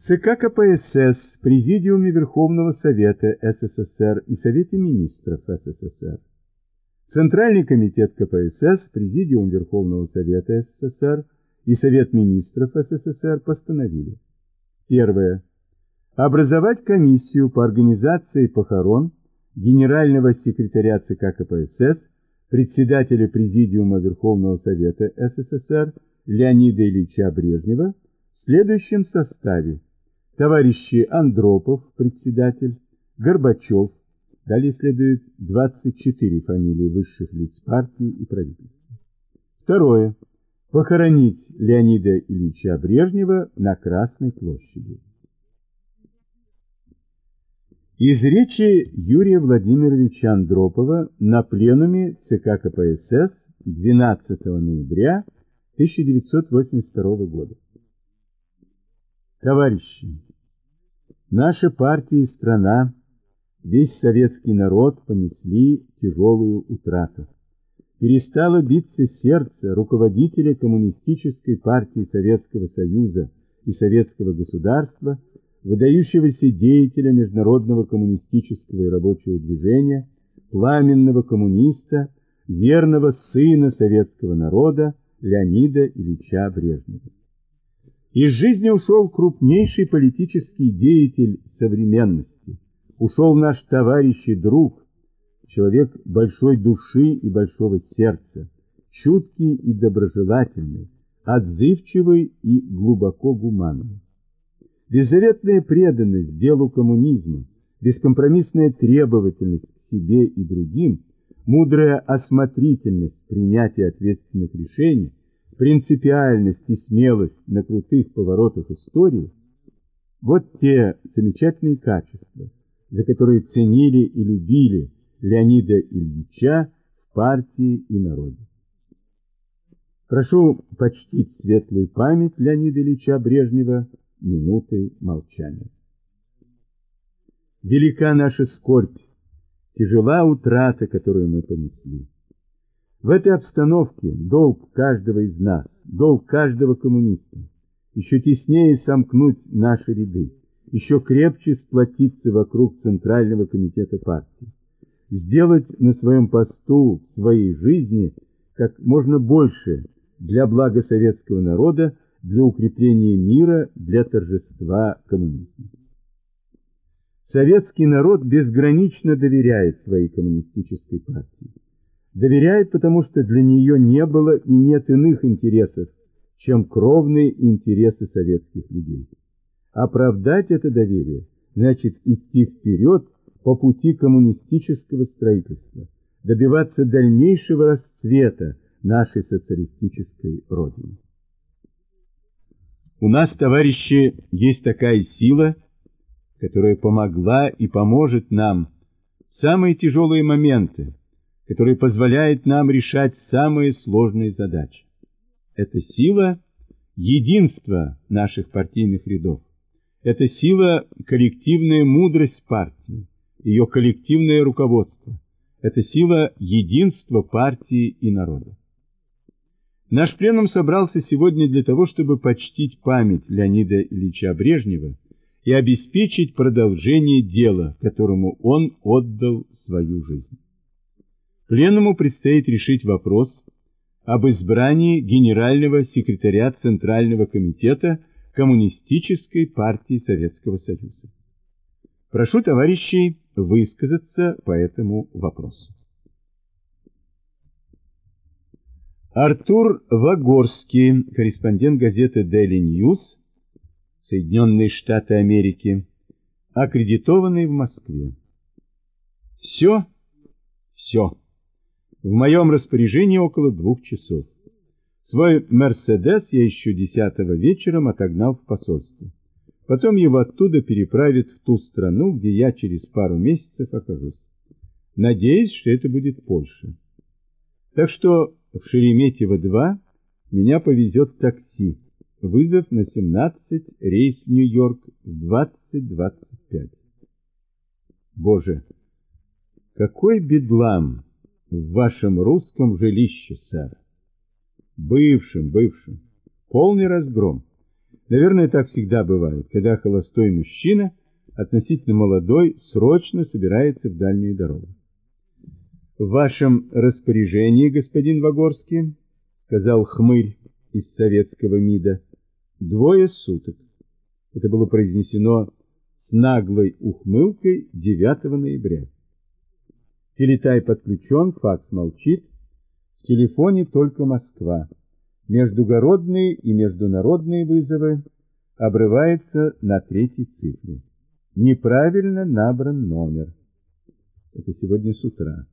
ЦК КПСС, Президиуме Верховного Совета СССР и Совете Министров СССР. Центральный комитет КПСС, Президиум Верховного Совета СССР и Совет Министров СССР постановили. Первое. Образовать комиссию по организации похорон генерального секретаря ЦК КПСС, председателя Президиума Верховного Совета СССР Леонида Ильича Брежнева в следующем составе товарищи Андропов, председатель, Горбачев, далее следует 24 фамилии высших лиц партии и правительства. Второе. Похоронить Леонида Ильича Брежнева на Красной площади. Из речи Юрия Владимировича Андропова на пленуме ЦК КПСС 12 ноября 1982 года. Товарищи, наша партия и страна, весь советский народ понесли тяжелую утрату. Перестало биться сердце руководителя Коммунистической партии Советского Союза и Советского государства, выдающегося деятеля международного коммунистического и рабочего движения, пламенного коммуниста, верного сына советского народа Леонида Ильича Брежнева. Из жизни ушел крупнейший политический деятель современности. Ушел наш товарищ и друг, человек большой души и большого сердца, чуткий и доброжелательный, отзывчивый и глубоко гуманный. Беззаветная преданность делу коммунизма, бескомпромиссная требовательность к себе и другим, мудрая осмотрительность принятия ответственных решений принципиальность и смелость на крутых поворотах истории – вот те замечательные качества, за которые ценили и любили Леонида Ильича в партии и народе. Прошу почтить светлую память Леонида Ильича Брежнева минутой молчания. Велика наша скорбь, тяжела утрата, которую мы понесли. В этой обстановке долг каждого из нас, долг каждого коммуниста, еще теснее сомкнуть наши ряды, еще крепче сплотиться вокруг Центрального комитета партии, сделать на своем посту, в своей жизни как можно больше для блага советского народа, для укрепления мира, для торжества коммунизма. Советский народ безгранично доверяет своей коммунистической партии. Доверяет, потому что для нее не было и нет иных интересов, чем кровные интересы советских людей. Оправдать это доверие значит идти вперед по пути коммунистического строительства, добиваться дальнейшего расцвета нашей социалистической Родины. У нас, товарищи, есть такая сила, которая помогла и поможет нам в самые тяжелые моменты, который позволяет нам решать самые сложные задачи. Это сила единства наших партийных рядов. Это сила коллективная мудрость партии, ее коллективное руководство. Это сила единства партии и народа. Наш пленум собрался сегодня для того, чтобы почтить память Леонида Ильича Брежнева и обеспечить продолжение дела, которому он отдал свою жизнь. Пленуму предстоит решить вопрос об избрании генерального секретаря Центрального комитета Коммунистической партии Советского Союза. Прошу товарищей высказаться по этому вопросу. Артур Вагорский, корреспондент газеты Daily News, Соединенные Штаты Америки, аккредитованный в Москве. Все, все. В моем распоряжении около двух часов. Свой «Мерседес» я еще десятого вечером отогнал в посольство. Потом его оттуда переправят в ту страну, где я через пару месяцев окажусь. Надеюсь, что это будет Польша. Так что в Шереметьево-2 меня повезет такси. Вызов на 17, рейс в Нью-Йорк в 20.25. Боже, какой бедлам! В вашем русском жилище, сэр. Бывшим, бывшим. Полный разгром. Наверное, так всегда бывает, когда холостой мужчина, относительно молодой, срочно собирается в дальнюю дорогу. В вашем распоряжении, господин Вагорский, сказал хмырь из советского МИДа, двое суток. Это было произнесено с наглой ухмылкой 9 ноября. Телетай подключен, факс молчит. В телефоне только Москва. Междугородные и международные вызовы обрываются на третьей цифре. Неправильно набран номер. Это сегодня с утра.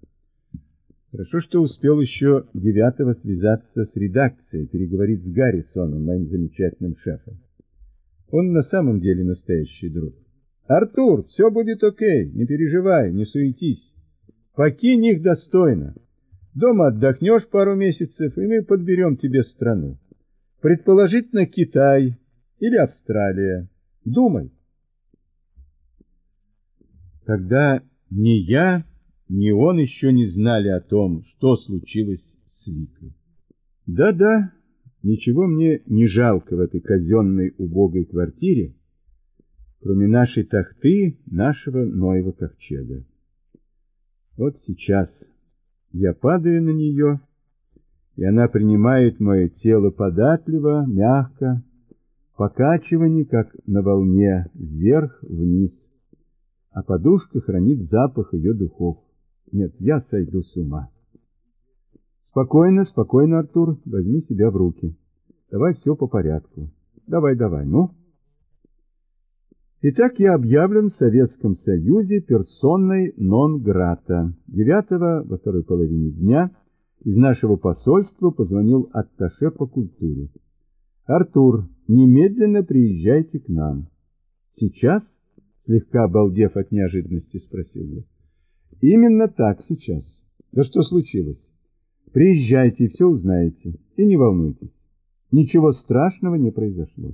Хорошо, что успел еще девятого связаться с редакцией, переговорить с Гаррисоном, моим замечательным шефом. Он на самом деле настоящий друг. Артур, все будет окей, не переживай, не суетись. Покинь их достойно. Дома отдохнешь пару месяцев, и мы подберем тебе страну. Предположительно, Китай или Австралия. Думай. Тогда не я ни он еще не знали о том, что случилось с Викой. Да-да, ничего мне не жалко в этой казенной убогой квартире, кроме нашей тахты, нашего Ноева ковчега. Вот сейчас я падаю на нее, и она принимает мое тело податливо, мягко, покачивание, как на волне, вверх-вниз, а подушка хранит запах ее духов. Нет, я сойду с ума. Спокойно, спокойно, Артур, возьми себя в руки. Давай все по порядку. Давай, давай, ну. Итак, я объявлен в Советском Союзе персонной нон-грата. Девятого во второй половине дня из нашего посольства позвонил атташе по культуре. Артур, немедленно приезжайте к нам. Сейчас, слегка обалдев от неожиданности, спросил я. Именно так сейчас. Да что случилось? Приезжайте и все узнаете. И не волнуйтесь. Ничего страшного не произошло.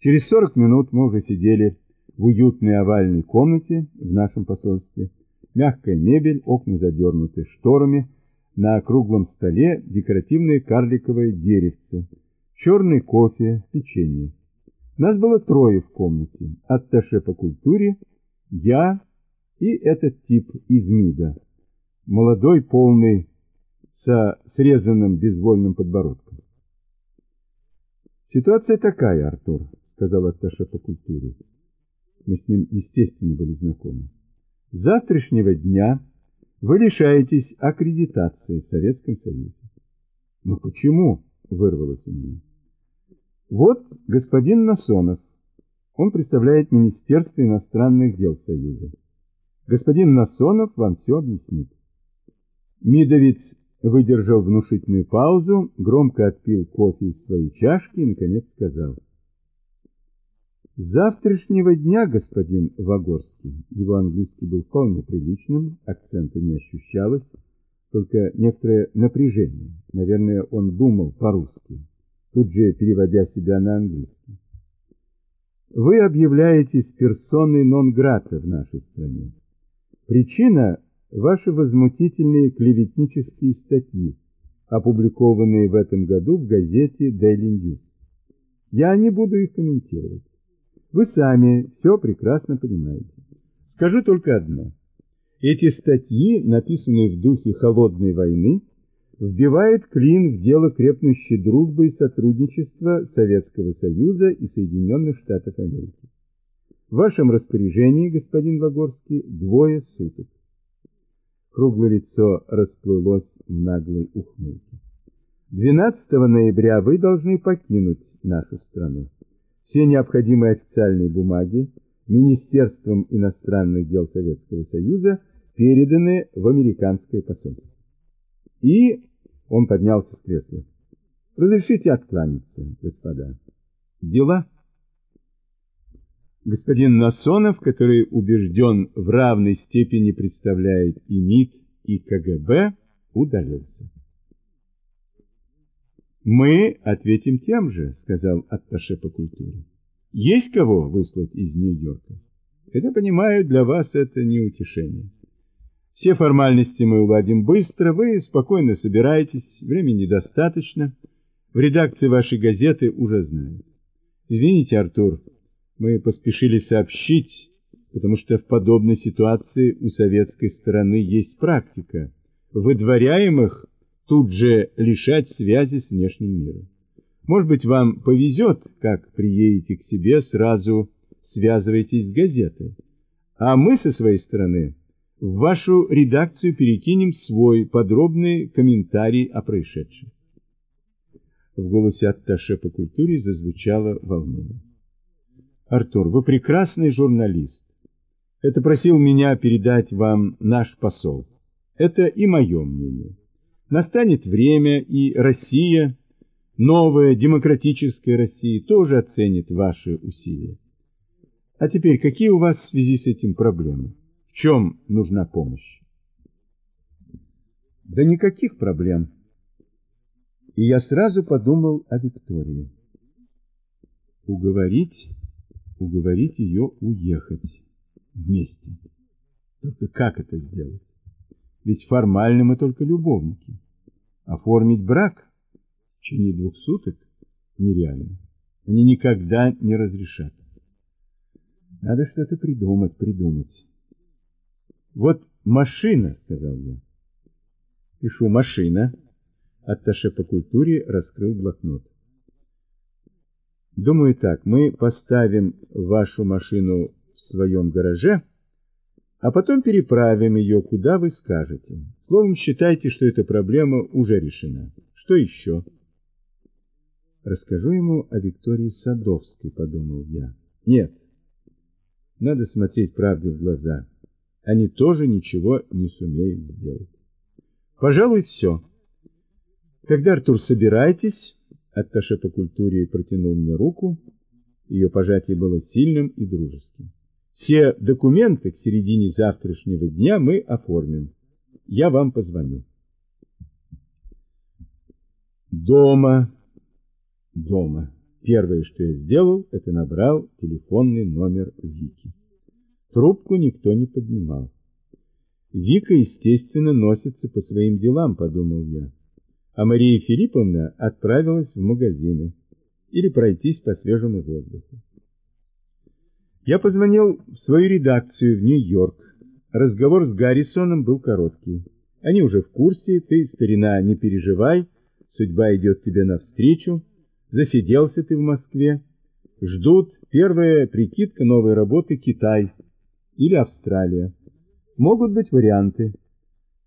Через 40 минут мы уже сидели в уютной овальной комнате в нашем посольстве. Мягкая мебель, окна задернуты шторами, на круглом столе декоративное карликовое деревце, черный кофе, печенье. Нас было трое в комнате. Атташе по культуре, я, и этот тип из МИДа, молодой, полный, со срезанным безвольным подбородком. «Ситуация такая, Артур», — сказал Атташе по культуре. Мы с ним, естественно, были знакомы. «С завтрашнего дня вы лишаетесь аккредитации в Советском Союзе». «Но почему?» — вырвалось у меня. «Вот господин Насонов. Он представляет Министерство иностранных дел Союза. Господин Насонов вам все объяснит. Мидовец выдержал внушительную паузу, громко отпил кофе из своей чашки и, наконец, сказал. Завтрашнего дня, господин Вагорский, его английский был вполне приличным, акцента не ощущалось, только некоторое напряжение. Наверное, он думал по-русски, тут же переводя себя на английский. Вы объявляетесь персоной нон-грата в нашей стране. Причина – ваши возмутительные клеветнические статьи, опубликованные в этом году в газете Daily News. Я не буду их комментировать. Вы сами все прекрасно понимаете. Скажу только одно. Эти статьи, написанные в духе холодной войны, вбивают клин в дело крепнущей дружбы и сотрудничества Советского Союза и Соединенных Штатов Америки. В вашем распоряжении, господин Вагорский, двое суток. Круглое лицо расплылось в наглой ухмылке. 12 ноября вы должны покинуть нашу страну. Все необходимые официальные бумаги Министерством иностранных дел Советского Союза переданы в американское посольство. И он поднялся с кресла. Разрешите откланяться, господа. Дела? Господин Насонов, который убежден в равной степени представляет и МИД, и КГБ, удалился. «Мы ответим тем же», — сказал атташе по культуре. «Есть кого выслать из Нью-Йорка? Хотя, понимаю, для вас это не утешение. Все формальности мы уладим быстро, вы спокойно собираетесь, времени достаточно. В редакции вашей газеты уже знают. Извините, Артур, мы поспешили сообщить, потому что в подобной ситуации у советской стороны есть практика. Выдворяемых тут же лишать связи с внешним миром. Может быть, вам повезет, как приедете к себе, сразу связывайтесь с газетой. А мы со своей стороны в вашу редакцию перекинем свой подробный комментарий о происшедшем. В голосе атташе по культуре зазвучало волнение. Артур, вы прекрасный журналист. Это просил меня передать вам наш посол. Это и мое мнение. Настанет время, и Россия, новая демократическая Россия, тоже оценит ваши усилия. А теперь, какие у вас в связи с этим проблемы? В чем нужна помощь? Да никаких проблем. И я сразу подумал о Виктории. Уговорить, уговорить ее уехать вместе. Только как это сделать? Ведь формально мы только любовники. Оформить брак в течение двух суток нереально. Они никогда не разрешат. Надо что-то придумать, придумать. Вот машина, сказал я. Пишу машина. Атташе по культуре раскрыл блокнот. Думаю так, мы поставим вашу машину в своем гараже, а потом переправим ее, куда вы скажете. Словом, считайте, что эта проблема уже решена. Что еще? Расскажу ему о Виктории Садовской, подумал я. Нет, надо смотреть правде в глаза. Они тоже ничего не сумеют сделать. Пожалуй, все. Тогда, Артур, собирайтесь. Атташе по культуре протянул мне руку. Ее пожатие было сильным и дружеским. Все документы к середине завтрашнего дня мы оформим. Я вам позвоню. Дома. Дома. Первое, что я сделал, это набрал телефонный номер Вики. Трубку никто не поднимал. Вика, естественно, носится по своим делам, подумал я. А Мария Филипповна отправилась в магазины или пройтись по свежему воздуху. Я позвонил в свою редакцию в Нью-Йорк. Разговор с Гаррисоном был короткий. Они уже в курсе, ты, старина, не переживай, судьба идет тебе навстречу, засиделся ты в Москве. Ждут первая прикидка новой работы Китай или Австралия. Могут быть варианты.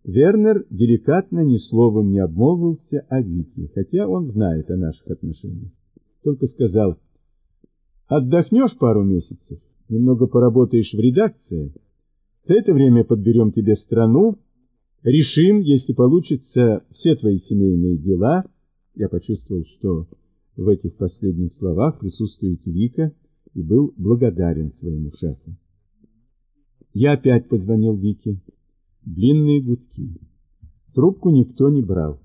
Вернер деликатно ни словом не обмолвился о Вике, хотя он знает о наших отношениях. Только сказал, отдохнешь пару месяцев, немного поработаешь в редакции, за это время подберем тебе страну, решим, если получится, все твои семейные дела. Я почувствовал, что в этих последних словах присутствует Вика и был благодарен своему шефу. Я опять позвонил Вике. Длинные гудки. Трубку никто не брал.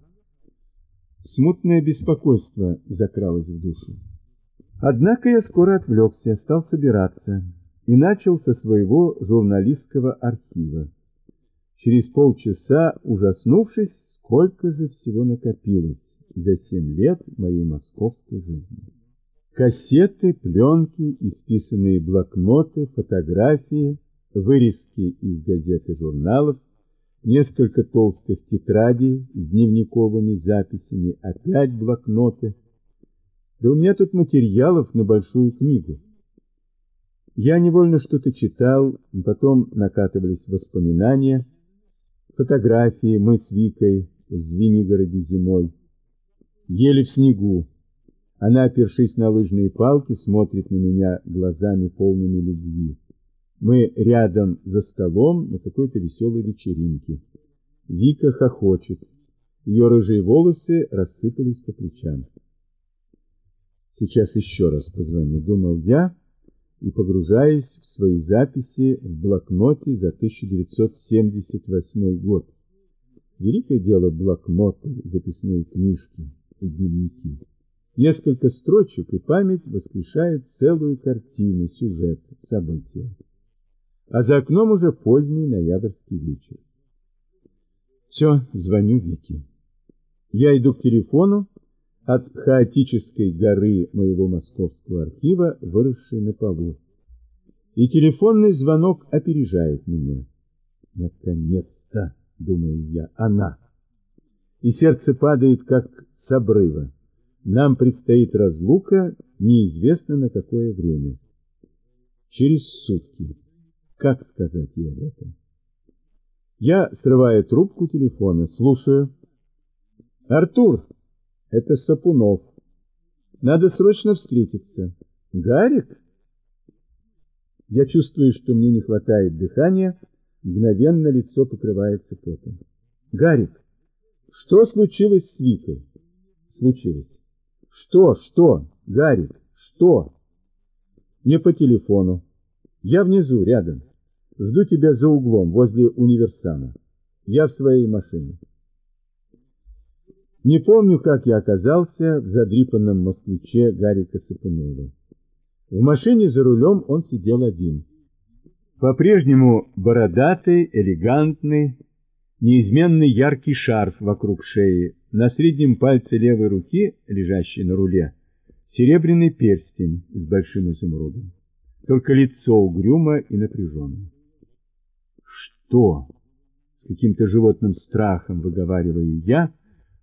Смутное беспокойство закралось в душу. Однако я скоро отвлекся, стал собираться и начал со своего журналистского архива. Через полчаса, ужаснувшись, сколько же всего накопилось за семь лет моей московской жизни. Кассеты, пленки, исписанные блокноты, фотографии — вырезки из газет и журналов, несколько толстых тетрадей с дневниковыми записями, опять блокноты. Да у меня тут материалов на большую книгу. Я невольно что-то читал, потом накатывались воспоминания, фотографии мы с Викой в Звенигороде зимой. Ели в снегу. Она, опершись на лыжные палки, смотрит на меня глазами полными любви. Мы рядом за столом на какой-то веселой вечеринке. Вика хохочет. Ее рыжие волосы рассыпались по плечам. Сейчас еще раз позвоню, думал я, и погружаясь в свои записи в блокноте за 1978 год. Великое дело блокноты, записные книжки и дневники. Несколько строчек, и память воскрешает целую картину, сюжет, события а за окном уже поздний ноябрьский вечер. Все, звоню Вике. Я иду к телефону, от хаотической горы моего московского архива, выросшей на полу. И телефонный звонок опережает меня. Наконец-то, думаю я, она. И сердце падает, как с обрыва. Нам предстоит разлука, неизвестно на какое время. Через сутки. Как сказать ей об этом? Я срываю трубку телефона, слушаю. «Артур, это Сапунов. Надо срочно встретиться. Гарик?» Я чувствую, что мне не хватает дыхания, мгновенно лицо покрывается потом. «Гарик, что случилось с Викой?» «Случилось». «Что, что, Гарик, что?» «Не по телефону. Я внизу, рядом». Жду тебя за углом, возле универсама. Я в своей машине. Не помню, как я оказался в задрипанном москвиче Гарика Сапунова. В машине за рулем он сидел один. По-прежнему бородатый, элегантный, неизменный яркий шарф вокруг шеи, на среднем пальце левой руки, лежащей на руле, серебряный перстень с большим изумрудом. Только лицо угрюмо и напряженно. «Что?» — с каким-то животным страхом выговариваю я,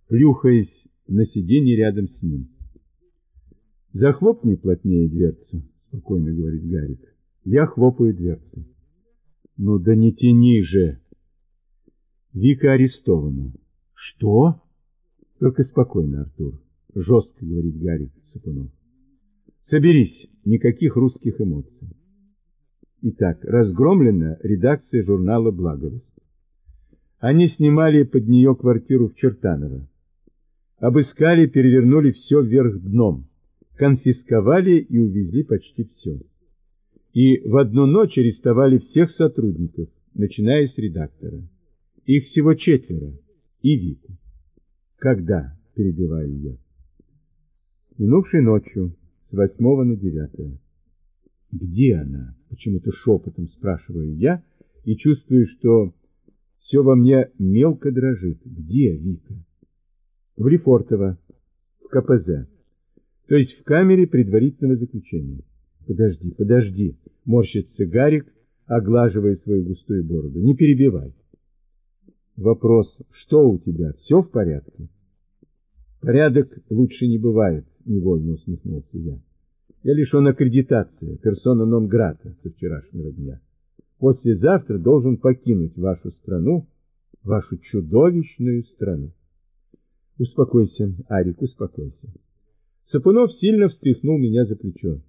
плюхаясь на сиденье рядом с ним. «Захлопни плотнее дверцу», — спокойно говорит Гарик. Я хлопаю дверцы. «Ну да не тяни же!» Вика арестована. «Что?» «Только спокойно, Артур», — жестко говорит Гарик Сапунов. «Соберись, никаких русских эмоций». Итак, разгромлена редакция журнала «Благовест». Они снимали под нее квартиру в Чертаново. Обыскали, перевернули все вверх дном, конфисковали и увезли почти все. И в одну ночь арестовали всех сотрудников, начиная с редактора. Их всего четверо, и Вику. Когда, перебиваю я? Минувшей ночью, с восьмого на девятое. Где она? Почему-то шепотом спрашиваю я и чувствую, что все во мне мелко дрожит. Где Вика? В Лефортово, в КПЗ. То есть в камере предварительного заключения. Подожди, подожди, морщится Гарик, оглаживая свою густую бороду. Не перебивай. Вопрос, что у тебя, все в порядке? Порядок лучше не бывает, невольно усмехнулся я. Я лишен аккредитации, персона нон-грата со вчерашнего дня. Послезавтра должен покинуть вашу страну, вашу чудовищную страну. Успокойся, Арик, успокойся. Сапунов сильно встряхнул меня за плечо.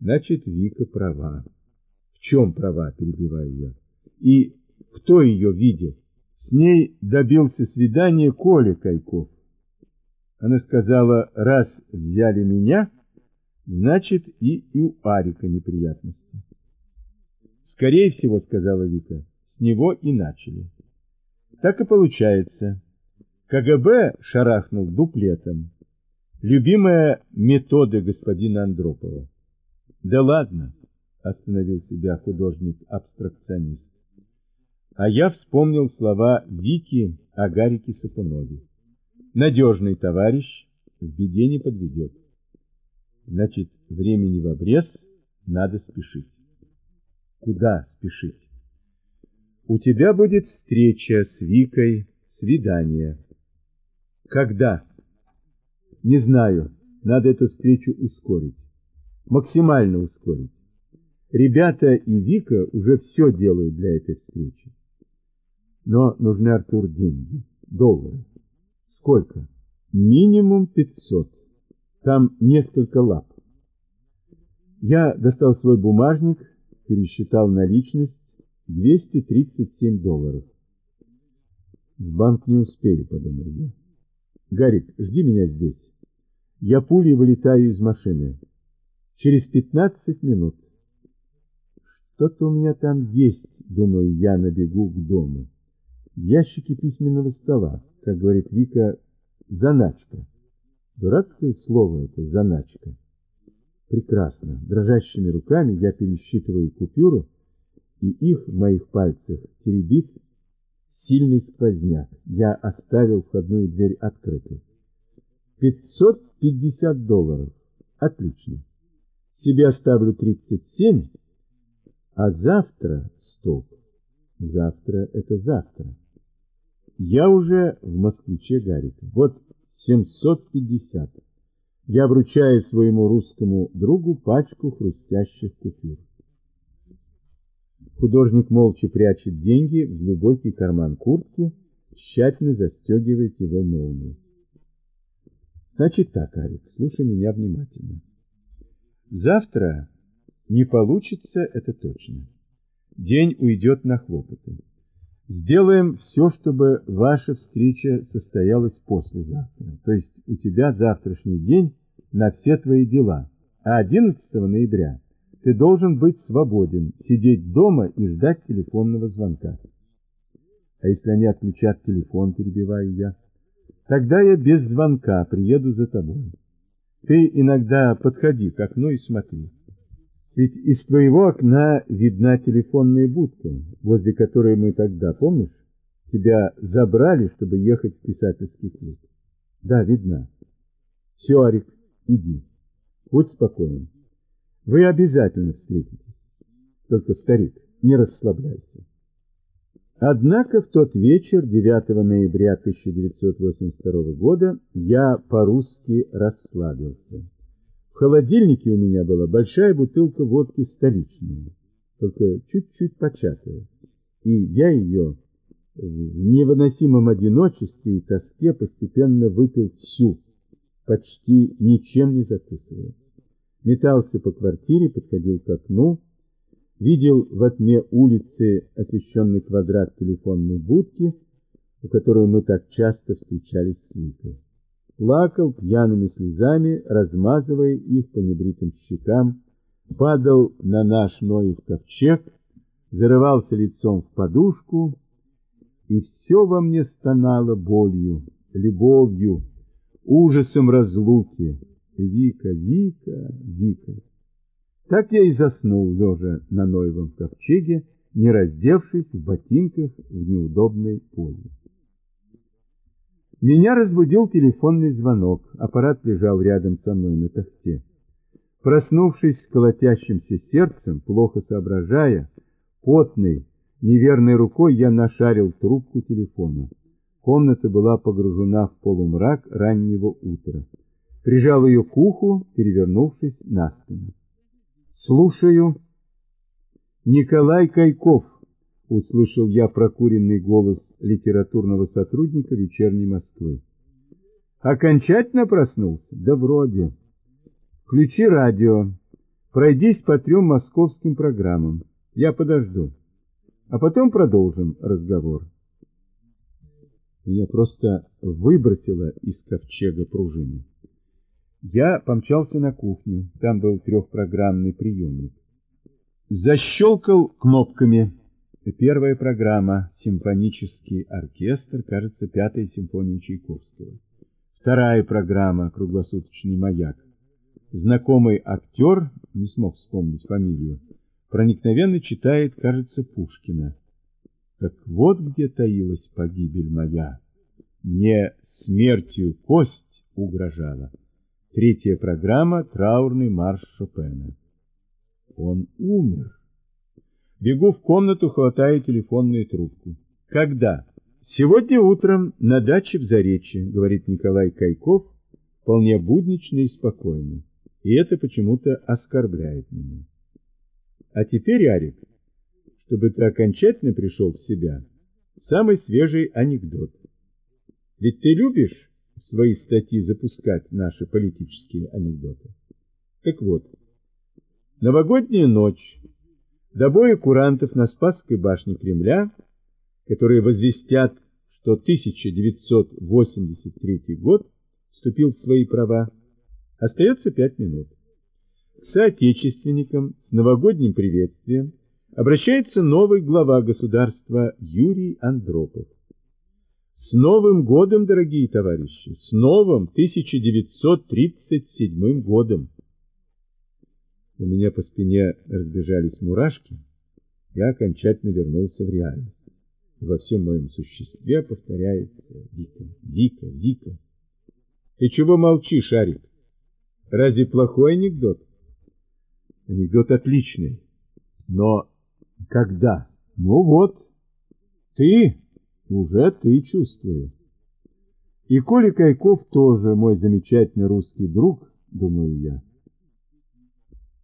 Значит, Вика права. В чем права, перебиваю я. И кто ее видел? С ней добился свидания Коля Кайков. Она сказала, раз взяли меня, Значит, и, и у Арика неприятности. Скорее всего, сказала Вика, с него и начали. Так и получается. КГБ шарахнул дуплетом. Любимая метода господина Андропова. Да ладно, остановил себя художник-абстракционист. А я вспомнил слова Вики о Гарике Сапунове. Надежный товарищ в беде не подведет. Значит, времени в обрез, надо спешить. Куда спешить? У тебя будет встреча с Викой, свидание. Когда? Не знаю, надо эту встречу ускорить. Максимально ускорить. Ребята и Вика уже все делают для этой встречи. Но нужны, Артур, деньги, доллары. Сколько? Минимум пятьсот. Там несколько лап. Я достал свой бумажник, пересчитал наличность 237 долларов. В банк не успели, подумал я. Гарик, жди меня здесь. Я пулей вылетаю из машины. Через 15 минут. Что-то у меня там есть, думаю я, набегу к дому. В ящике письменного стола, как говорит Вика, заначка. Дурацкое слово это «заначка». Прекрасно. Дрожащими руками я пересчитываю купюры, и их в моих пальцах теребит сильный сквозняк. Я оставил входную дверь открытой. 550 долларов. Отлично. Себе оставлю 37, а завтра, стоп, завтра это завтра. Я уже в москвиче Гарика. Вот 750. Я вручаю своему русскому другу пачку хрустящих купюр. Художник молча прячет деньги в глубокий карман куртки, тщательно застегивает его молнию. Значит так, Арик, слушай меня внимательно. Завтра не получится, это точно. День уйдет на хлопоты. Сделаем все, чтобы ваша встреча состоялась послезавтра. То есть у тебя завтрашний день на все твои дела. А 11 ноября ты должен быть свободен, сидеть дома и ждать телефонного звонка. А если они отключат телефон, перебиваю я, тогда я без звонка приеду за тобой. Ты иногда подходи к окну и смотри. Ведь из твоего окна видна телефонная будка, возле которой мы тогда, помнишь, тебя забрали, чтобы ехать в писательский клуб. Да, видна. Все, Арик, иди. Будь спокоен. Вы обязательно встретитесь. Только, старик, не расслабляйся. Однако в тот вечер, 9 ноября 1982 года, я по-русски расслабился. В холодильнике у меня была большая бутылка водки столичная, только чуть-чуть початая, и я ее в невыносимом одиночестве и тоске постепенно выпил всю, почти ничем не закусывая. Метался по квартире, подходил к окну, видел в отме улицы освещенный квадрат телефонной будки, у которой мы так часто встречались с Викой плакал пьяными слезами, размазывая их по небритым щекам, падал на наш Ноев ковчег, зарывался лицом в подушку, и все во мне стонало болью, любовью, ужасом разлуки. Вика, Вика, Вика. Так я и заснул, лежа на Ноевом ковчеге, не раздевшись в ботинках в неудобной позе. Меня разбудил телефонный звонок. Аппарат лежал рядом со мной на тахте. Проснувшись с колотящимся сердцем, плохо соображая, потный, неверной рукой я нашарил трубку телефона. Комната была погружена в полумрак раннего утра. Прижал ее к уху, перевернувшись на спину. «Слушаю». «Николай Кайков», услышал я прокуренный голос литературного сотрудника вечерней Москвы. Окончательно проснулся? Да вроде. Включи радио. Пройдись по трем московским программам. Я подожду. А потом продолжим разговор. Меня просто выбросило из ковчега пружины. Я помчался на кухню. Там был трехпрограммный приемник. Защелкал кнопками. Первая программа «Симфонический оркестр», кажется, пятая симфония Чайковского. Вторая программа «Круглосуточный маяк». Знакомый актер, не смог вспомнить фамилию, проникновенно читает, кажется, Пушкина. Так вот где таилась погибель моя. Мне смертью кость угрожала. Третья программа «Траурный марш Шопена». Он умер. Бегу в комнату, хватаю телефонную трубку. Когда? Сегодня утром на даче в Заречье, говорит Николай Кайков, вполне буднично и спокойно. И это почему-то оскорбляет меня. А теперь, Арик, чтобы ты окончательно пришел в себя, самый свежий анекдот. Ведь ты любишь свои статьи запускать наши политические анекдоты. Так вот, новогодняя ночь до боя курантов на Спасской башне Кремля, которые возвестят, что 1983 год вступил в свои права, остается пять минут. К соотечественникам с новогодним приветствием обращается новый глава государства Юрий Андропов. С Новым годом, дорогие товарищи, с новым 1937 годом! У меня по спине разбежались мурашки, я окончательно вернулся в реальность. И во всем моем существе повторяется Вика, Вика, Вика. Ты чего молчишь, Арик? Разве плохой анекдот? Анекдот отличный. Но когда? Ну вот, ты, уже ты чувствую. И Коля Кайков тоже мой замечательный русский друг, думаю я.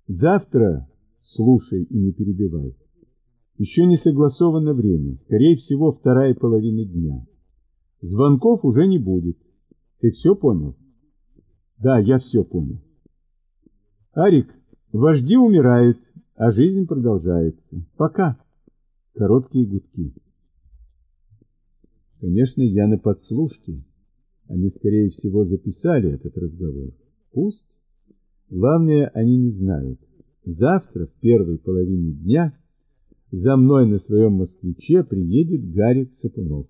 Завтра слушай и не перебивай. Еще не согласовано время, скорее всего, вторая половина дня. Звонков уже не будет. Ты все понял? Да, я все понял. Арик, вожди умирают, а жизнь продолжается. Пока. Короткие гудки. Конечно, я на подслушке. Они, скорее всего, записали этот разговор. Пусть. Главное, они не знают. Завтра, в первой половине дня, за мной на своем москвиче приедет Гарик Сапунов.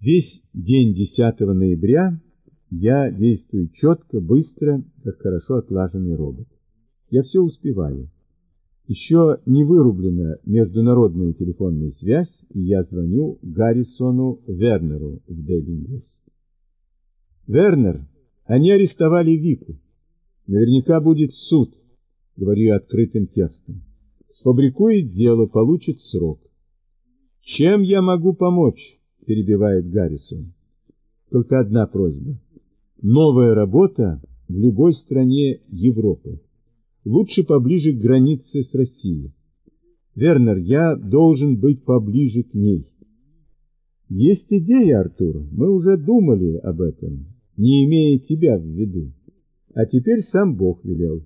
Весь день 10 ноября я действую четко, быстро, как хорошо отлаженный робот. Я все успеваю. Еще не вырублена международная телефонная связь, и я звоню Гаррисону Вернеру в Daily. «Вернер, они арестовали Вику. Наверняка будет суд», — говорю открытым текстом. «Сфабрикует дело, получит срок». «Чем я могу помочь?» — перебивает Гаррисон. «Только одна просьба. Новая работа в любой стране Европы лучше поближе к границе с Россией. Вернер, я должен быть поближе к ней. Есть идея, Артур, мы уже думали об этом, не имея тебя в виду. А теперь сам Бог велел.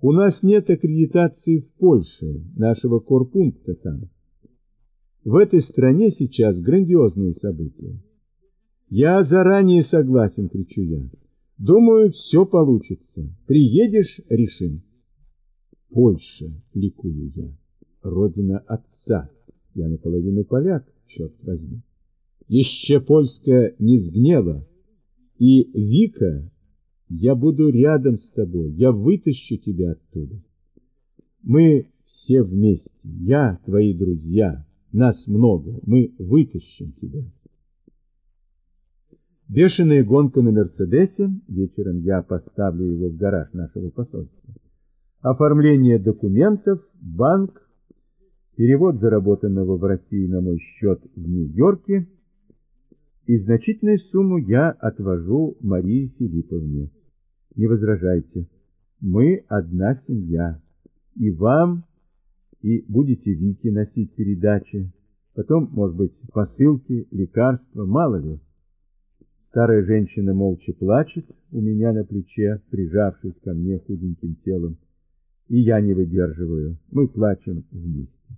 У нас нет аккредитации в Польше, нашего корпункта там. В этой стране сейчас грандиозные события. Я заранее согласен, кричу я. Думаю, все получится. Приедешь — решим. Польша, ликую я, родина отца. Я наполовину поляк, черт возьми. Еще Польска не сгнела, и, Вика, я буду рядом с тобой, я вытащу тебя оттуда. Мы все вместе, я, твои друзья, нас много, мы вытащим тебя. Бешеная гонка на Мерседесе, вечером я поставлю его в гараж нашего посольства оформление документов, банк, перевод заработанного в России на мой счет в Нью-Йорке, и значительную сумму я отвожу Марии Филипповне. Не возражайте, мы одна семья, и вам, и будете Вике носить передачи, потом, может быть, посылки, лекарства, мало ли. Старая женщина молча плачет у меня на плече, прижавшись ко мне худеньким телом и я не выдерживаю. Мы плачем вместе.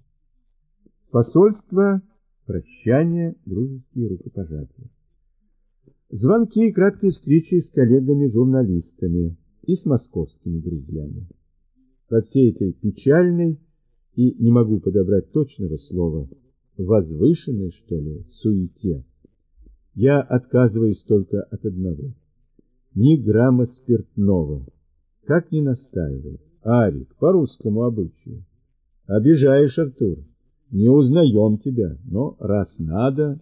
Посольство, прощание, дружеские рукопожатия. Звонки и краткие встречи с коллегами-журналистами и с московскими друзьями. Во всей этой печальной и, не могу подобрать точного слова, возвышенной, что ли, суете, я отказываюсь только от одного. Ни грамма спиртного, как ни настаивай. Арик, по русскому обычаю. Обижаешь, Артур. Не узнаем тебя, но раз надо...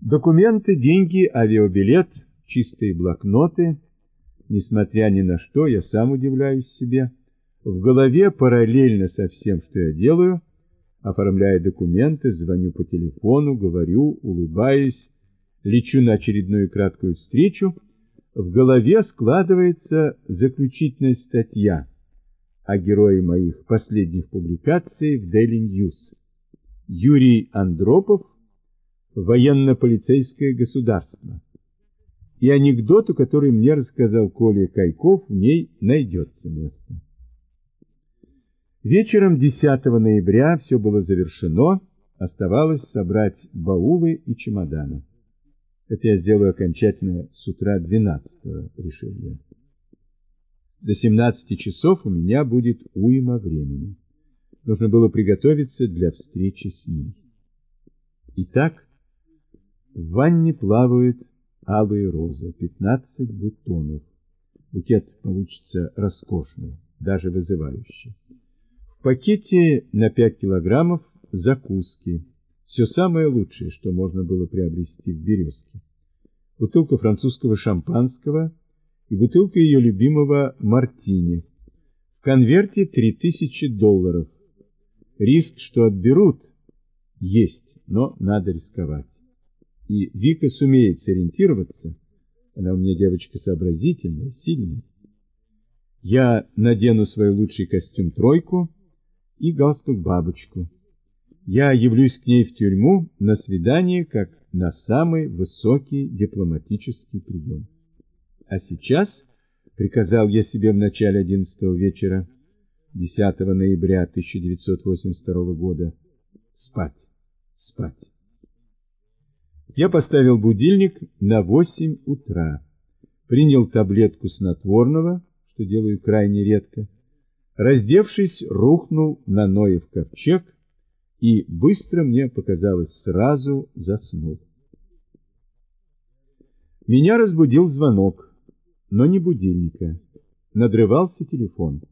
Документы, деньги, авиабилет, чистые блокноты. Несмотря ни на что, я сам удивляюсь себе. В голове параллельно со всем, что я делаю, оформляя документы, звоню по телефону, говорю, улыбаюсь, лечу на очередную краткую встречу — в голове складывается заключительная статья о герое моих последних публикаций в Daily News. Юрий Андропов «Военно-полицейское государство». И анекдоту, который мне рассказал Коля Кайков, в ней найдется место. Вечером 10 ноября все было завершено, оставалось собрать баулы и чемоданы. Это я сделаю окончательно с утра 12-го, решил я. До 17 часов у меня будет уйма времени. Нужно было приготовиться для встречи с ней. Итак, в ванне плавают алые розы, 15 бутонов. Букет получится роскошный, даже вызывающий. В пакете на 5 килограммов закуски, все самое лучшее, что можно было приобрести в «Березке». бутылка французского шампанского и бутылка ее любимого мартини. В конверте 3000 долларов. Риск, что отберут, есть, но надо рисковать. И Вика сумеет сориентироваться. Она у меня девочка сообразительная, сильная. Я надену свой лучший костюм тройку и галстук бабочку. Я явлюсь к ней в тюрьму на свидание, как на самый высокий дипломатический прием. А сейчас, приказал я себе в начале одиннадцатого вечера, 10 ноября 1982 года, спать, спать. Я поставил будильник на 8 утра, принял таблетку снотворного, что делаю крайне редко, раздевшись, рухнул на Ноев ковчег и быстро мне показалось сразу заснул. Меня разбудил звонок, но не будильника. Надрывался телефон.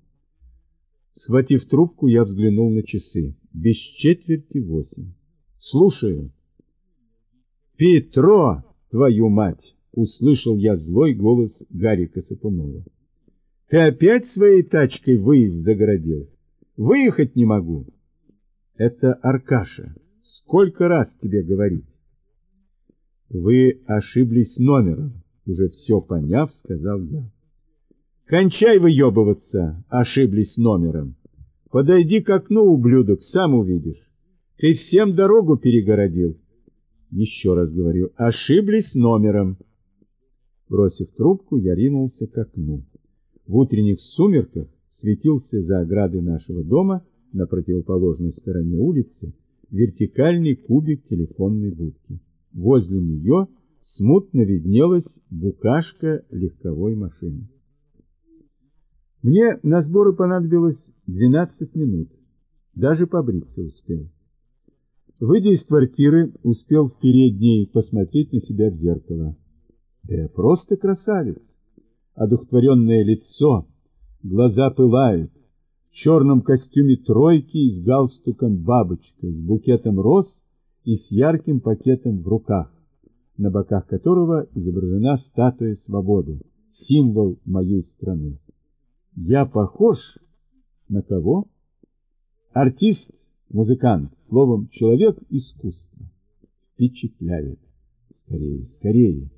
Схватив трубку, я взглянул на часы. Без четверти восемь. Слушаю. «Петро, твою мать!» — услышал я злой голос Гарика Сапунова. «Ты опять своей тачкой выезд загородил? Выехать не могу!» «Это Аркаша. Сколько раз тебе говорить?» «Вы ошиблись номером», — уже все поняв, сказал я. «Кончай выебываться, ошиблись номером. Подойди к окну, ублюдок, сам увидишь. Ты всем дорогу перегородил». Еще раз говорю, ошиблись номером. Бросив трубку, я ринулся к окну. В утренних сумерках светился за оградой нашего дома на противоположной стороне улицы вертикальный кубик телефонной будки. Возле нее смутно виднелась букашка легковой машины. Мне на сборы понадобилось 12 минут. Даже побриться успел. Выйдя из квартиры, успел в передней посмотреть на себя в зеркало. Да я просто красавец. Одухотворенное лицо, глаза пылают, черном костюме тройки и с галстуком бабочкой, с букетом роз и с ярким пакетом в руках, на боках которого изображена статуя свободы, символ моей страны. Я похож на кого? Артист, музыкант, словом, человек искусства. Впечатляет. Скорее, скорее.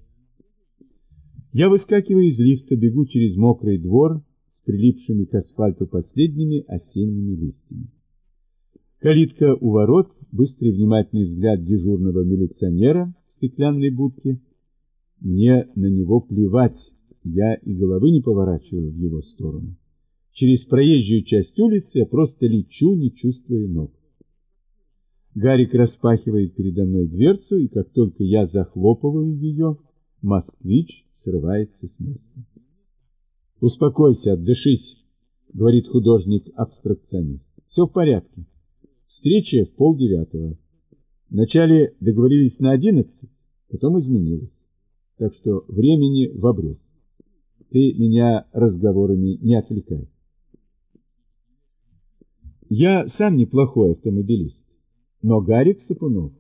Я выскакиваю из лифта, бегу через мокрый двор прилипшими к асфальту последними осенними листьями. Калитка у ворот, быстрый внимательный взгляд дежурного милиционера в стеклянной будке. Мне на него плевать, я и головы не поворачиваю в его сторону. Через проезжую часть улицы я просто лечу, не чувствуя ног. Гарик распахивает передо мной дверцу, и как только я захлопываю ее, москвич срывается с места. «Успокойся, отдышись», — говорит художник-абстракционист. «Все в порядке». Встреча в полдевятого. Вначале договорились на одиннадцать, потом изменилось. Так что времени в обрез. Ты меня разговорами не отвлекай. Я сам неплохой автомобилист, но Гарик Сапунов.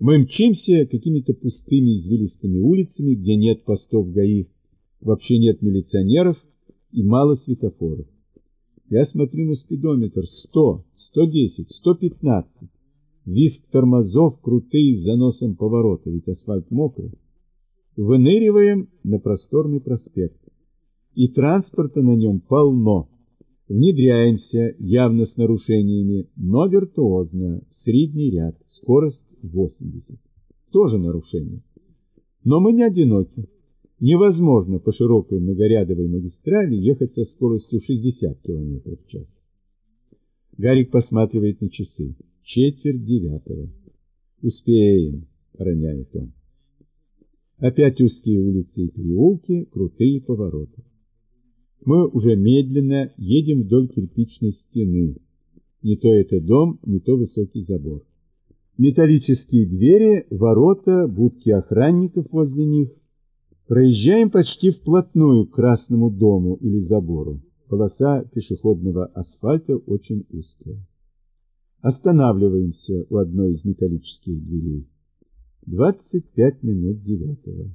Мы мчимся какими-то пустыми извилистыми улицами, где нет постов ГАИ, вообще нет милиционеров и мало светофоров. Я смотрю на спидометр 100, 110, 115. Виск тормозов крутые с заносом поворота, ведь асфальт мокрый. Выныриваем на просторный проспект. И транспорта на нем полно. Внедряемся, явно с нарушениями, но виртуозно, в средний ряд, скорость 80. Тоже нарушение. Но мы не одиноки. Невозможно по широкой многорядовой магистрали ехать со скоростью 60 км в час. Гарик посматривает на часы. Четверть девятого. «Успеем», — роняет он. Опять узкие улицы и переулки, крутые повороты. Мы уже медленно едем вдоль кирпичной стены. Не то это дом, не то высокий забор. Металлические двери, ворота, будки охранников возле них — Проезжаем почти вплотную к Красному дому или забору. Полоса пешеходного асфальта очень узкая. Останавливаемся у одной из металлических дверей. 25 минут девятого.